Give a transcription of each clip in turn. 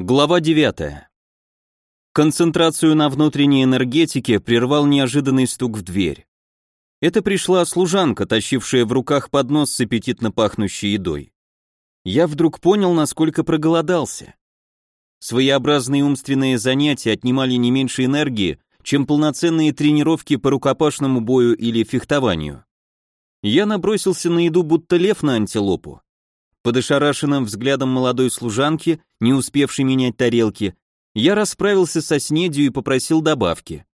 Глава 9. Концентрацию на внутренней энергетике прервал неожиданный стук в дверь. Это пришла служанка, тащившая в руках поднос с аппетитно пахнущей едой. Я вдруг понял, насколько проголодался. Своеобразные умственные занятия отнимали не меньше энергии, чем полноценные тренировки по рукопашному бою или фехтованию. Я набросился на еду, будто лев на антилопу. Под ошарашенным взглядом молодой служанки, не успевшей менять тарелки, я расправился со снедью и попросил добавки.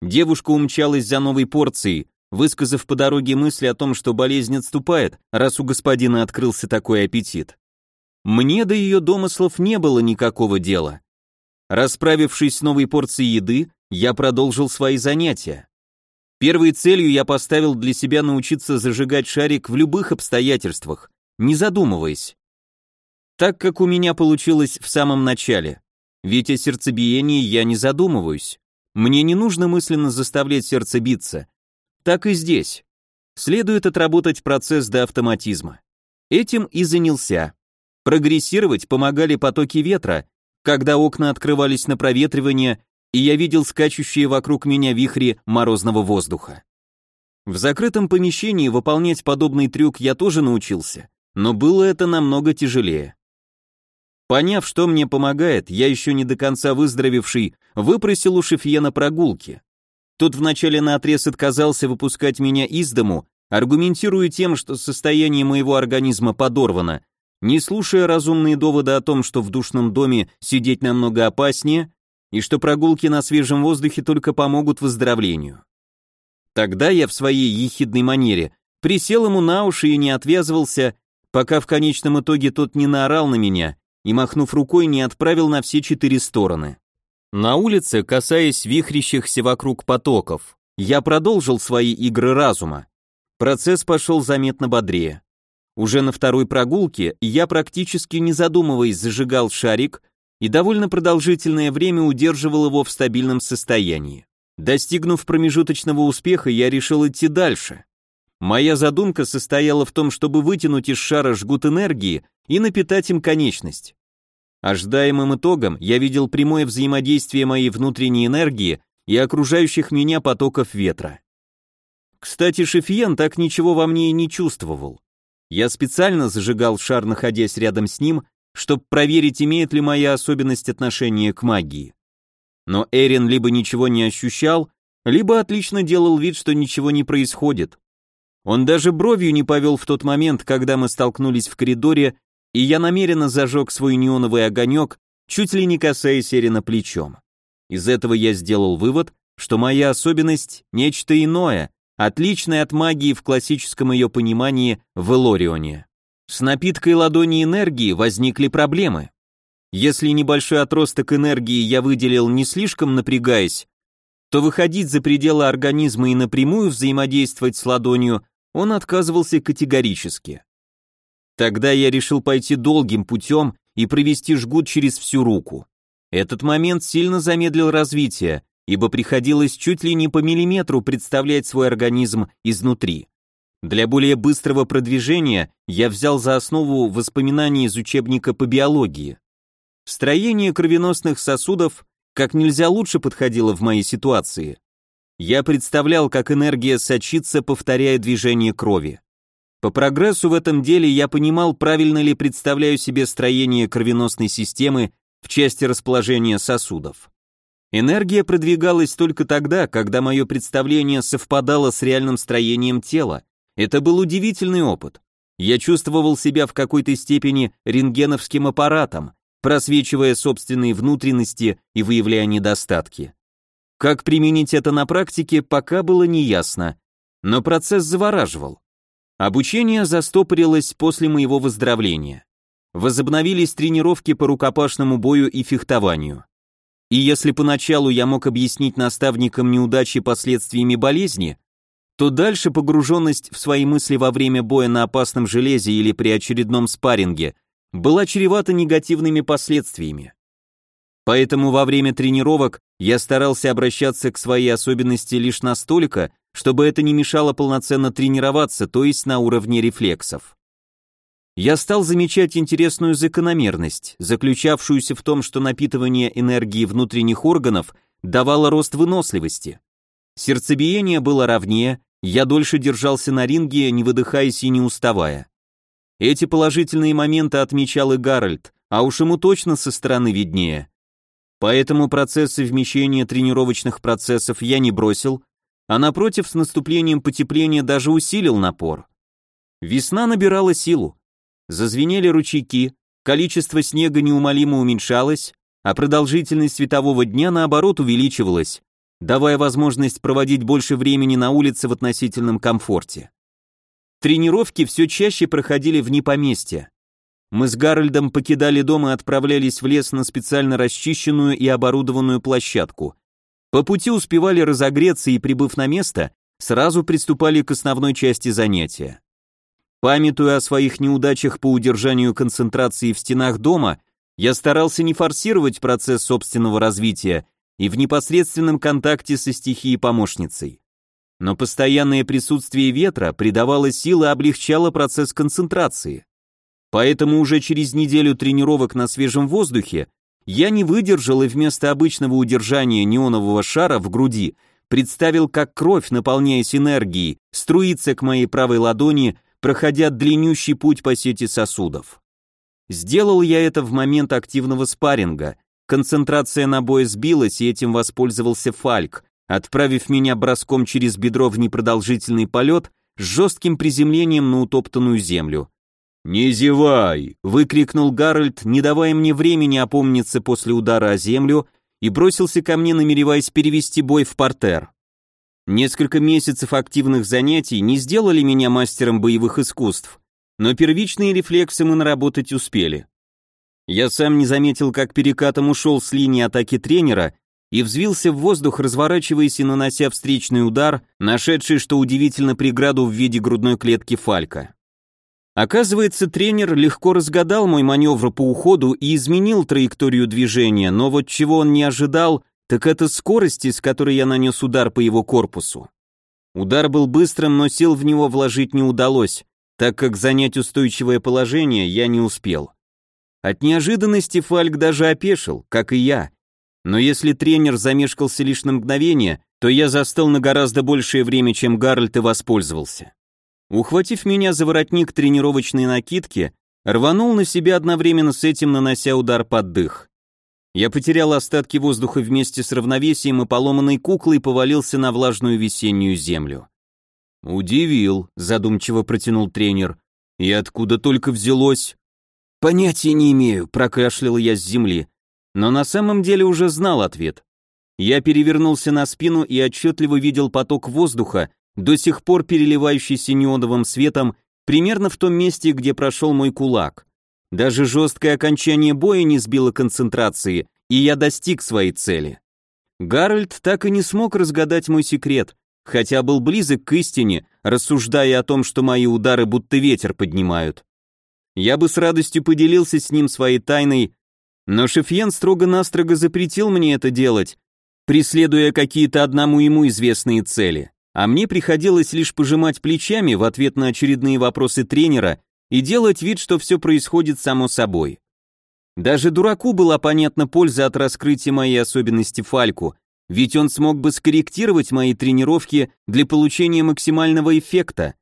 Девушка умчалась за новой порцией, высказав по дороге мысли о том, что болезнь отступает, раз у господина открылся такой аппетит. Мне до ее домыслов не было никакого дела. Расправившись с новой порцией еды, я продолжил свои занятия. Первой целью я поставил для себя научиться зажигать шарик в любых обстоятельствах, не задумываясь. Так как у меня получилось в самом начале. Ведь о сердцебиении я не задумываюсь. Мне не нужно мысленно заставлять сердце биться. Так и здесь. Следует отработать процесс до автоматизма. Этим и занялся. Прогрессировать помогали потоки ветра, когда окна открывались на проветривание, и я видел скачущие вокруг меня вихри морозного воздуха. В закрытом помещении выполнять подобный трюк я тоже научился, но было это намного тяжелее. Поняв, что мне помогает, я еще не до конца выздоровевший, выпросил у Шефьена прогулки. Тот вначале наотрез отказался выпускать меня из дому, аргументируя тем, что состояние моего организма подорвано, не слушая разумные доводы о том, что в душном доме сидеть намного опаснее, и что прогулки на свежем воздухе только помогут выздоровлению. Тогда я в своей ехидной манере присел ему на уши и не отвязывался, пока в конечном итоге тот не наорал на меня и, махнув рукой, не отправил на все четыре стороны. На улице, касаясь вихрящихся вокруг потоков, я продолжил свои игры разума. Процесс пошел заметно бодрее. Уже на второй прогулке я практически не задумываясь зажигал шарик и довольно продолжительное время удерживал его в стабильном состоянии. Достигнув промежуточного успеха, я решил идти дальше. Моя задумка состояла в том, чтобы вытянуть из шара жгут энергии и напитать им конечность. Ожидаемым итогом я видел прямое взаимодействие моей внутренней энергии и окружающих меня потоков ветра. Кстати, Шефьен так ничего во мне и не чувствовал. Я специально зажигал шар, находясь рядом с ним, чтобы проверить, имеет ли моя особенность отношение к магии. Но Эрин либо ничего не ощущал, либо отлично делал вид, что ничего не происходит. Он даже бровью не повел в тот момент, когда мы столкнулись в коридоре, и я намеренно зажег свой неоновый огонек, чуть ли не касаясь Эрина плечом. Из этого я сделал вывод, что моя особенность – нечто иное, отличное от магии в классическом ее понимании в Элорионе. С напиткой ладони энергии возникли проблемы. Если небольшой отросток энергии я выделил не слишком напрягаясь, то выходить за пределы организма и напрямую взаимодействовать с ладонью он отказывался категорически. Тогда я решил пойти долгим путем и провести жгут через всю руку. Этот момент сильно замедлил развитие, ибо приходилось чуть ли не по миллиметру представлять свой организм изнутри. Для более быстрого продвижения я взял за основу воспоминания из учебника по биологии. Строение кровеносных сосудов как нельзя лучше подходило в моей ситуации. Я представлял, как энергия сочится, повторяя движение крови. По прогрессу в этом деле я понимал, правильно ли представляю себе строение кровеносной системы в части расположения сосудов. Энергия продвигалась только тогда, когда мое представление совпадало с реальным строением тела. Это был удивительный опыт. Я чувствовал себя в какой-то степени рентгеновским аппаратом, просвечивая собственные внутренности и выявляя недостатки. Как применить это на практике, пока было неясно, но процесс завораживал. Обучение застопорилось после моего выздоровления. Возобновились тренировки по рукопашному бою и фехтованию. И если поначалу я мог объяснить наставникам неудачи последствиями болезни, то дальше погруженность в свои мысли во время боя на опасном железе или при очередном спарринге была чревата негативными последствиями. Поэтому во время тренировок я старался обращаться к своей особенности лишь настолько, чтобы это не мешало полноценно тренироваться, то есть на уровне рефлексов. я стал замечать интересную закономерность, заключавшуюся в том, что напитывание энергии внутренних органов давало рост выносливости. Сердцебиение было ровнее, я дольше держался на ринге, не выдыхаясь и не уставая. Эти положительные моменты отмечал и Гарольд, а уж ему точно со стороны виднее. Поэтому процесс совмещения тренировочных процессов я не бросил, а напротив, с наступлением потепления даже усилил напор. Весна набирала силу. Зазвенели ручейки, количество снега неумолимо уменьшалось, а продолжительность светового дня наоборот увеличивалась, давая возможность проводить больше времени на улице в относительном комфорте. Тренировки все чаще проходили вне поместья. Мы с Гарольдом покидали дом и отправлялись в лес на специально расчищенную и оборудованную площадку. По пути успевали разогреться и, прибыв на место, сразу приступали к основной части занятия. Памятуя о своих неудачах по удержанию концентрации в стенах дома, я старался не форсировать процесс собственного развития и в непосредственном контакте со стихией-помощницей. Но постоянное присутствие ветра придавало силы и облегчало процесс концентрации. Поэтому уже через неделю тренировок на свежем воздухе я не выдержал и вместо обычного удержания неонового шара в груди представил, как кровь, наполняясь энергией, струится к моей правой ладони проходя длиннющий путь по сети сосудов. Сделал я это в момент активного спарринга. Концентрация на бой сбилась, и этим воспользовался Фальк, отправив меня броском через бедро в непродолжительный полет с жестким приземлением на утоптанную землю. «Не зевай!» — выкрикнул Гарольд, не давая мне времени опомниться после удара о землю, и бросился ко мне, намереваясь перевести бой в портер. Несколько месяцев активных занятий не сделали меня мастером боевых искусств, но первичные рефлексы мы наработать успели. Я сам не заметил, как перекатом ушел с линии атаки тренера и взвился в воздух, разворачиваясь и нанося встречный удар, нашедший, что удивительно, преграду в виде грудной клетки Фалька. Оказывается, тренер легко разгадал мой маневр по уходу и изменил траекторию движения, но вот чего он не ожидал, так это скорости, с которой я нанес удар по его корпусу. Удар был быстрым, но сил в него вложить не удалось, так как занять устойчивое положение я не успел. От неожиданности Фальк даже опешил, как и я. Но если тренер замешкался лишь на мгновение, то я застыл на гораздо большее время, чем Гарольд и воспользовался. Ухватив меня за воротник тренировочной накидки, рванул на себя одновременно с этим, нанося удар под дых. Я потерял остатки воздуха вместе с равновесием и поломанной куклой повалился на влажную весеннюю землю. «Удивил», — задумчиво протянул тренер. «И откуда только взялось?» «Понятия не имею», — прокашлял я с земли. Но на самом деле уже знал ответ. Я перевернулся на спину и отчетливо видел поток воздуха, до сих пор переливающийся неоновым светом, примерно в том месте, где прошел мой кулак. Даже жесткое окончание боя не сбило концентрации, и я достиг своей цели. Гарольд так и не смог разгадать мой секрет, хотя был близок к истине, рассуждая о том, что мои удары будто ветер поднимают. Я бы с радостью поделился с ним своей тайной, но Шефьен строго-настрого запретил мне это делать, преследуя какие-то одному ему известные цели. А мне приходилось лишь пожимать плечами в ответ на очередные вопросы тренера и делать вид, что все происходит само собой. Даже дураку была понятна польза от раскрытия моей особенности Фальку, ведь он смог бы скорректировать мои тренировки для получения максимального эффекта.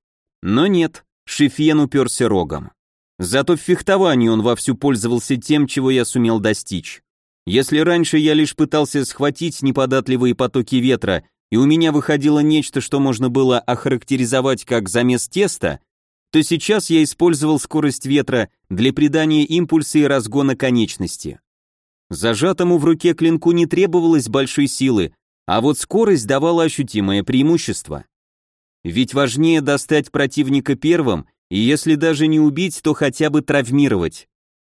Но нет, Шефьен уперся рогом. Зато в фехтовании он вовсю пользовался тем, чего я сумел достичь. Если раньше я лишь пытался схватить неподатливые потоки ветра, и у меня выходило нечто, что можно было охарактеризовать как замес теста, то сейчас я использовал скорость ветра для придания импульса и разгона конечности. Зажатому в руке клинку не требовалось большой силы, а вот скорость давала ощутимое преимущество. Ведь важнее достать противника первым, и если даже не убить, то хотя бы травмировать.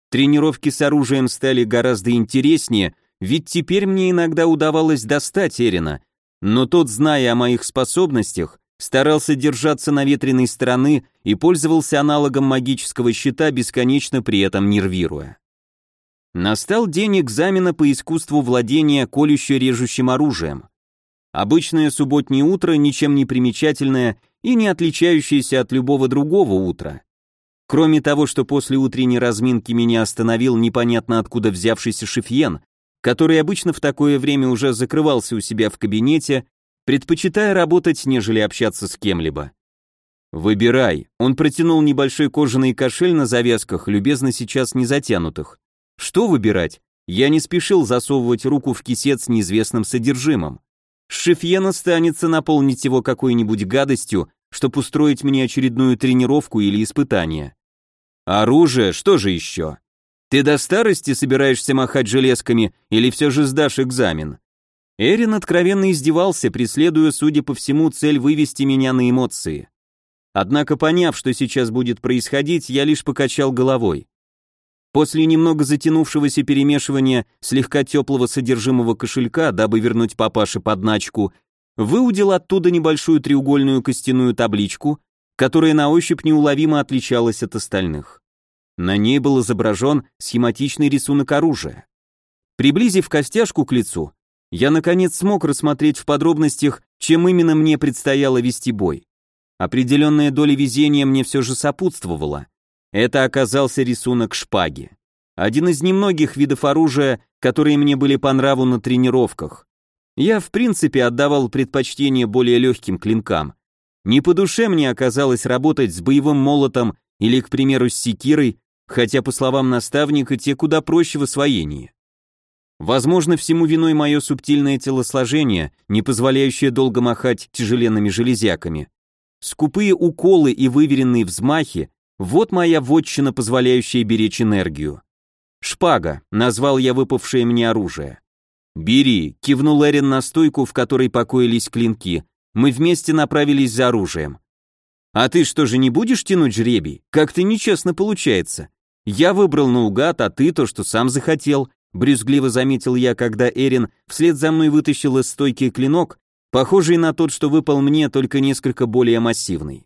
Тренировки с оружием стали гораздо интереснее, ведь теперь мне иногда удавалось достать Эрина, но тот, зная о моих способностях, старался держаться наветренной стороны и пользовался аналогом магического щита, бесконечно при этом нервируя. Настал день экзамена по искусству владения колюще-режущим оружием. Обычное субботнее утро, ничем не примечательное и не отличающееся от любого другого утра. Кроме того, что после утренней разминки меня остановил непонятно откуда взявшийся шефьен, который обычно в такое время уже закрывался у себя в кабинете, предпочитая работать, нежели общаться с кем-либо. «Выбирай». Он протянул небольшой кожаный кошель на завязках, любезно сейчас не затянутых. «Что выбирать?» Я не спешил засовывать руку в кисет с неизвестным содержимым. Шефьена станется наполнить его какой-нибудь гадостью, чтобы устроить мне очередную тренировку или испытание. Оружие, что же еще? Ты до старости собираешься махать железками или все же сдашь экзамен? Эрин откровенно издевался, преследуя, судя по всему, цель вывести меня на эмоции. Однако, поняв, что сейчас будет происходить, я лишь покачал головой. После немного затянувшегося перемешивания слегка теплого содержимого кошелька, дабы вернуть папаше подначку, выудил оттуда небольшую треугольную костяную табличку, которая на ощупь неуловимо отличалась от остальных. На ней был изображен схематичный рисунок оружия. Приблизив костяшку к лицу, я наконец смог рассмотреть в подробностях, чем именно мне предстояло вести бой. Определенная доля везения мне все же сопутствовала. Это оказался рисунок шпаги. Один из немногих видов оружия, которые мне были по нраву на тренировках. Я, в принципе, отдавал предпочтение более легким клинкам. Не по душе мне оказалось работать с боевым молотом или, к примеру, с секирой, хотя, по словам наставника, те куда проще в освоении. Возможно, всему виной мое субтильное телосложение, не позволяющее долго махать тяжеленными железяками. Скупые уколы и выверенные взмахи — вот моя вотчина, позволяющая беречь энергию. «Шпага», — назвал я выпавшее мне оружие. «Бери», — кивнул Эрин на стойку, в которой покоились клинки. Мы вместе направились за оружием. «А ты что же не будешь тянуть жребий? Как-то нечестно получается. Я выбрал наугад, а ты то, что сам захотел», Брюзгливо заметил я, когда Эрин вслед за мной вытащил из стойки клинок, похожий на тот, что выпал мне, только несколько более массивный.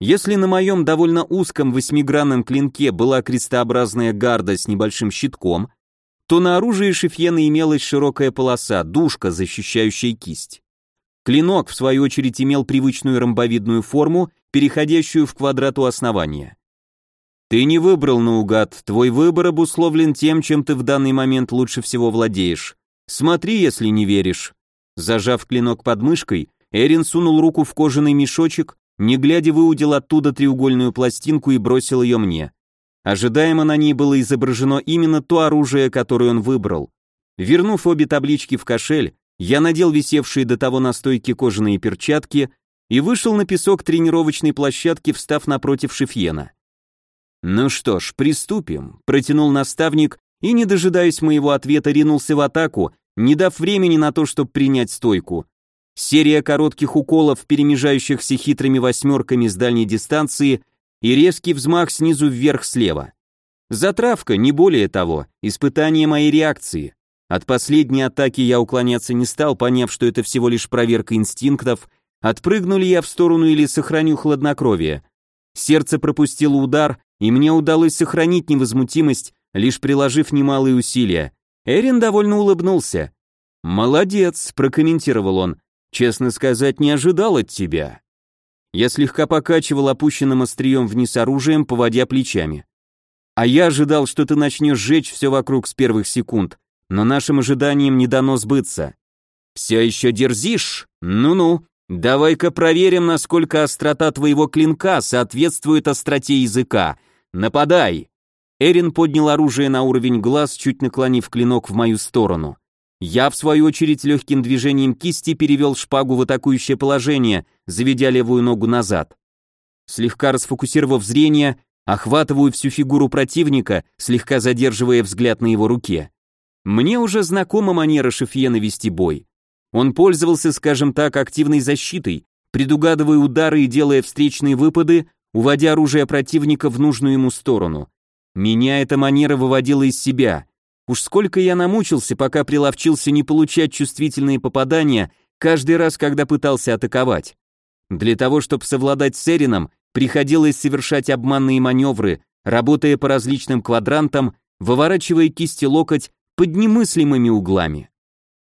Если на моем довольно узком восьмигранном клинке была крестообразная гарда с небольшим щитком, то на оружии Шефьена имелась широкая полоса, душка, защищающая кисть. Клинок, в свою очередь, имел привычную ромбовидную форму, переходящую в квадрат у основания. Ты не выбрал наугад, твой выбор обусловлен тем, чем ты в данный момент лучше всего владеешь. Смотри, если не веришь. Зажав клинок под мышкой, Эрин сунул руку в кожаный мешочек, не глядя выудил оттуда треугольную пластинку и бросил ее мне. Ожидаемо на ней было изображено именно то оружие, которое он выбрал. Вернув обе таблички в кошель, я надел висевшие до того на стойке кожаные перчатки и вышел на песок тренировочной площадки, встав напротив Шефьена. «Ну что ж, приступим», — протянул наставник и, не дожидаясь моего ответа, ринулся в атаку, не дав времени на то, чтобы принять стойку. Серия коротких уколов, перемежающихся хитрыми восьмерками с дальней дистанции и резкий взмах снизу вверх слева. Затравка, не более того, испытание моей реакции. От последней атаки я уклоняться не стал, поняв, что это всего лишь проверка инстинктов, отпрыгну ли я в сторону или сохраню хладнокровие. Сердце пропустило удар, и мне удалось сохранить невозмутимость, лишь приложив немалые усилия. Эрин довольно улыбнулся. «Молодец», — прокомментировал он. «Честно сказать, не ожидал от тебя». Я слегка покачивал опущенным острием вниз оружием, поводя плечами. «А я ожидал, что ты начнешь сжечь все вокруг с первых секунд, но нашим ожиданиям не дано сбыться». «Все еще дерзишь? Ну-ну, давай-ка проверим, насколько острота твоего клинка соответствует остроте языка. Нападай!» Эрин поднял оружие на уровень глаз, чуть наклонив клинок в мою сторону. Я, в свою очередь, легким движением кисти перевел шпагу в атакующее положение, заведя левую ногу назад. Слегка расфокусировав зрение, охватываю всю фигуру противника, слегка задерживая взгляд на его руке. Мне уже знакома манера Шефьена вести бой. Он пользовался, скажем так, активной защитой, предугадывая удары и делая встречные выпады, уводя оружие противника в нужную ему сторону. Меня эта манера выводила из себя. Уж сколько я намучился, пока приловчился не получать чувствительные попадания каждый раз, когда пытался атаковать. Для того, чтобы совладать с Эрином, приходилось совершать обманные маневры, работая по различным квадрантам, выворачивая кисти локоть под немыслимыми углами.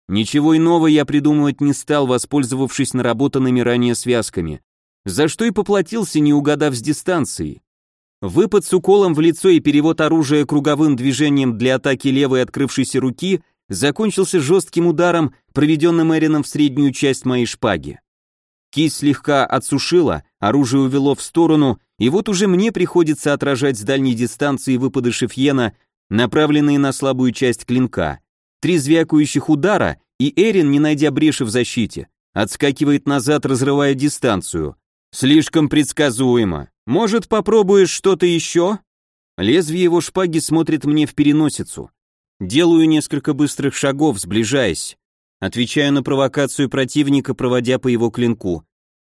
Ничего иного я придумывать не стал, воспользовавшись наработанными ранее связками, за что и поплатился, не угадав с дистанции. Выпад с уколом в лицо и перевод оружия круговым движением для атаки левой открывшейся руки закончился жестким ударом, проведенным Эрином в среднюю часть моей шпаги. Кисть слегка отсушила, оружие увело в сторону, и вот уже мне приходится отражать с дальней дистанции выпады Шефьена, направленные на слабую часть клинка. Три звякающих удара, и Эрин, не найдя бреши в защите, отскакивает назад, разрывая дистанцию. Слишком предсказуемо. Может, попробуешь что-то еще? Лезвие его шпаги смотрит мне в переносицу. Делаю несколько быстрых шагов, сближаясь. Отвечаю на провокацию противника, проводя по его клинку.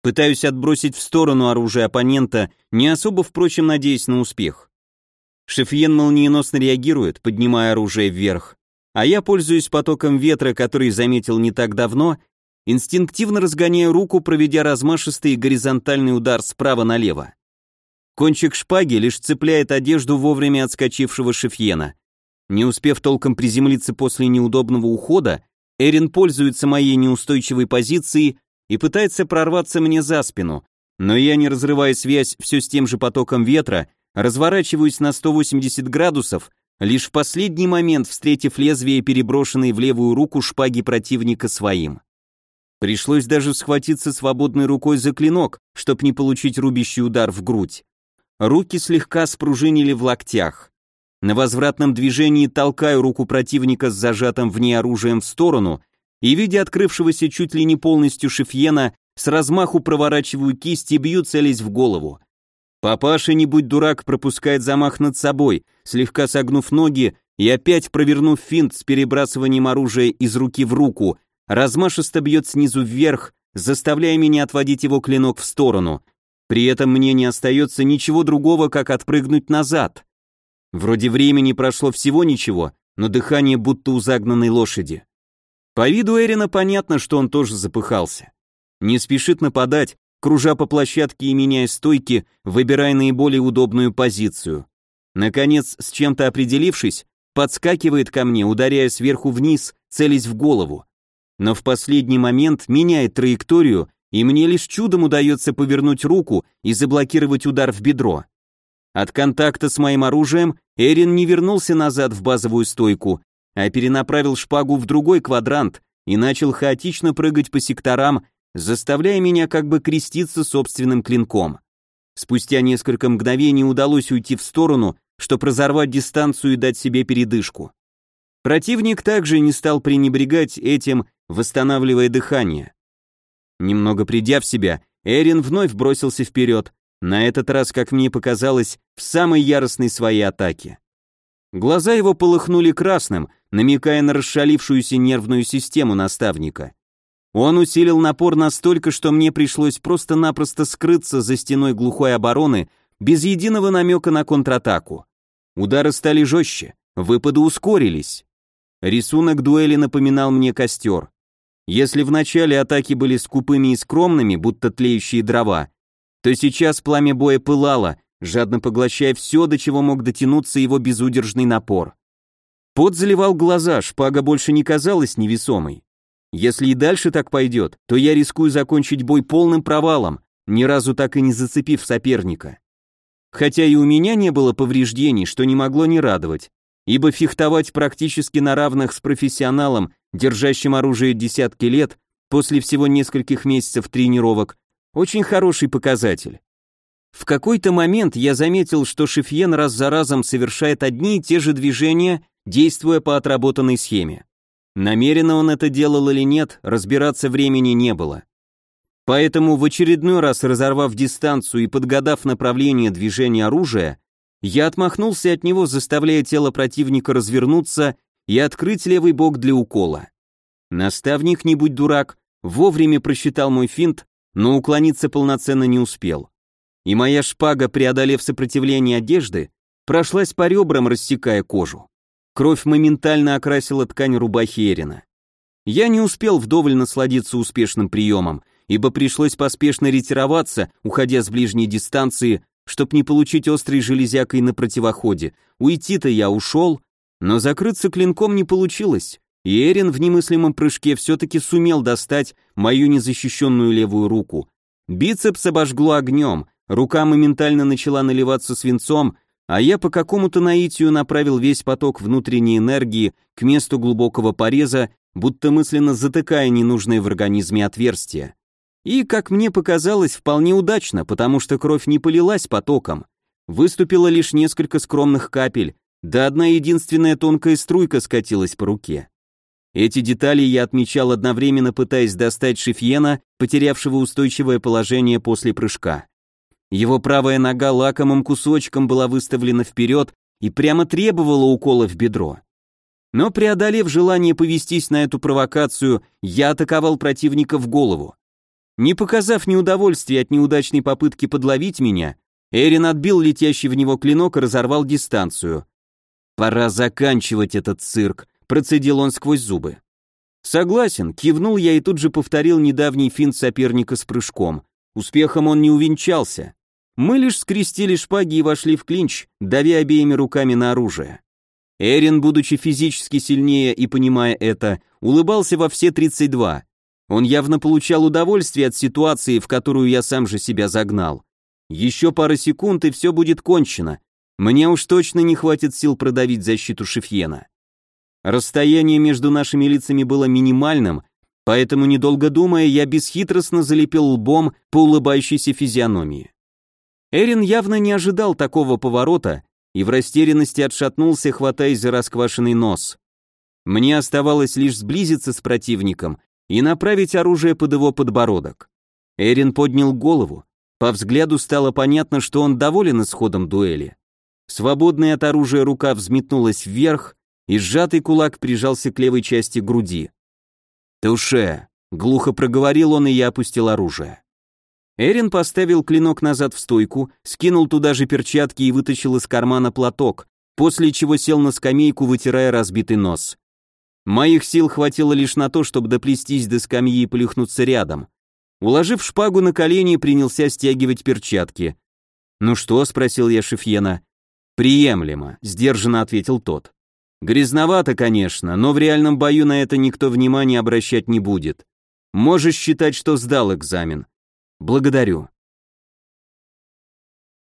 Пытаюсь отбросить в сторону оружие оппонента, не особо, впрочем, надеясь на успех. Шефьен молниеносно реагирует, поднимая оружие вверх, а я пользуюсь потоком ветра, который заметил не так давно, инстинктивно разгоняю руку, проведя размашистый горизонтальный удар справа налево. Кончик шпаги лишь цепляет одежду вовремя отскочившего Шефьена. Не успев толком приземлиться после неудобного ухода, Эрин пользуется моей неустойчивой позицией и пытается прорваться мне за спину, но я, не разрывая связь все с тем же потоком ветра, разворачиваюсь на 180 градусов, лишь в последний момент встретив лезвие, переброшенной в левую руку шпаги противника своим. Пришлось даже схватиться свободной рукой за клинок, чтобы не получить рубящий удар в грудь. Руки слегка спружинили в локтях. На возвратном движении толкаю руку противника с зажатым в ней оружием в сторону и, видя открывшегося чуть ли не полностью шефьена, с размаху проворачиваю кисть и бью, целясь в голову. Папаша, не будь дурак, пропускает замах над собой, слегка согнув ноги и опять провернув финт с перебрасыванием оружия из руки в руку, размашисто бьет снизу вверх, заставляя меня отводить его клинок в сторону. При этом мне не остается ничего другого, как отпрыгнуть назад. Вроде времени прошло всего ничего, но дыхание будто у загнанной лошади. По виду Эрина понятно, что он тоже запыхался. Не спешит нападать, кружа по площадке и меняя стойки, выбирая наиболее удобную позицию. Наконец, с чем-то определившись, подскакивает ко мне, ударяя сверху вниз, целясь в голову. Но в последний момент меняет траекторию, и мне лишь чудом удается повернуть руку и заблокировать удар в бедро. От контакта с моим оружием Эрин не вернулся назад в базовую стойку, а перенаправил шпагу в другой квадрант и начал хаотично прыгать по секторам, заставляя меня как бы креститься собственным клинком. Спустя несколько мгновений удалось уйти в сторону, чтобы разорвать дистанцию и дать себе передышку. Противник также не стал пренебрегать этим, восстанавливая дыхание. Немного придя в себя, Эрин вновь бросился вперед, на этот раз, как мне показалось, в самой яростной своей атаке. Глаза его полыхнули красным, намекая на расшалившуюся нервную систему наставника. Он усилил напор настолько, что мне пришлось просто-напросто скрыться за стеной глухой обороны без единого намека на контратаку. Удары стали жестче, выпады ускорились. Рисунок дуэли напоминал мне костер. Если в начале атаки были скупыми и скромными, будто тлеющие дрова, то сейчас пламя боя пылало, жадно поглощая все, до чего мог дотянуться его безудержный напор. Пот заливал глаза, шпага больше не казалась невесомой. Если и дальше так пойдет, то я рискую закончить бой полным провалом, ни разу так и не зацепив соперника. Хотя и у меня не было повреждений, что не могло не радовать, ибо фехтовать практически на равных с профессионалом, держащим оружие десятки лет, после всего нескольких месяцев тренировок, очень хороший показатель. В какой-то момент я заметил, что Шефьен раз за разом совершает одни и те же движения, действуя по отработанной схеме. Намеренно он это делал или нет, разбираться времени не было. Поэтому в очередной раз разорвав дистанцию и подгадав направление движения оружия, я отмахнулся от него, заставляя тело противника развернуться и открыть левый бок для укола. Наставник, не будь дурак, вовремя просчитал мой финт, но уклониться полноценно не успел. И моя шпага, преодолев сопротивление одежды, прошлась по ребрам, рассекая кожу. Кровь моментально окрасила ткань рубахи Эрина. Я не успел вдоволь насладиться успешным приемом, ибо пришлось поспешно ретироваться, уходя с ближней дистанции, чтоб не получить острой железякой на противоходе. Уйти-то я ушел, но закрыться клинком не получилось, и Эрин в немыслимом прыжке все-таки сумел достать мою незащищенную левую руку. Бицепс обожгло огнем, рука моментально начала наливаться свинцом, а я по какому-то наитию направил весь поток внутренней энергии к месту глубокого пореза, будто мысленно затыкая ненужные в организме отверстия. И, как мне показалось, вполне удачно, потому что кровь не полилась потоком. Выступило лишь несколько скромных капель, да одна единственная тонкая струйка скатилась по руке. Эти детали я отмечал одновременно, пытаясь достать Шефьена, потерявшего устойчивое положение после прыжка. Его правая нога лакомым кусочком была выставлена вперед и прямо требовала укола в бедро. Но преодолев желание повестись на эту провокацию, я атаковал противника в голову. Не показав неудовольствия от неудачной попытки подловить меня, Эрин отбил летящий в него клинок и разорвал дистанцию. «Пора заканчивать этот цирк», — процедил он сквозь зубы. «Согласен», — кивнул я и тут же повторил недавний финт соперника с прыжком. Успехом он не увенчался. Мы лишь скрестили шпаги и вошли в клинч, давя обеими руками на оружие. Эрин, будучи физически сильнее и понимая это, улыбался во все 32. Он явно получал удовольствие от ситуации, в которую я сам же себя загнал. Еще пара секунд, и все будет кончено. Мне уж точно не хватит сил продавить защиту Шефьена. Расстояние между нашими лицами было минимальным, поэтому, недолго думая, я бесхитростно залепил лбом по улыбающейся физиономии. Эрин явно не ожидал такого поворота и в растерянности отшатнулся, хватаясь за расквашенный нос. Мне оставалось лишь сблизиться с противником и направить оружие под его подбородок. Эрин поднял голову. По взгляду стало понятно, что он доволен исходом дуэли. Свободная от оружия рука взметнулась вверх, и сжатый кулак прижался к левой части груди. «Туше!» — глухо проговорил он, и я опустил оружие. Эрин поставил клинок назад в стойку, скинул туда же перчатки и вытащил из кармана платок, после чего сел на скамейку, вытирая разбитый нос. Моих сил хватило лишь на то, чтобы доплестись до скамьи и плюхнуться рядом. Уложив шпагу на колени, принялся стягивать перчатки. «Ну что?» — спросил я Шефьена. «Приемлемо», — сдержанно ответил тот. «Грязновато, конечно, но в реальном бою на это никто внимания обращать не будет. Можешь считать, что сдал экзамен. «Благодарю».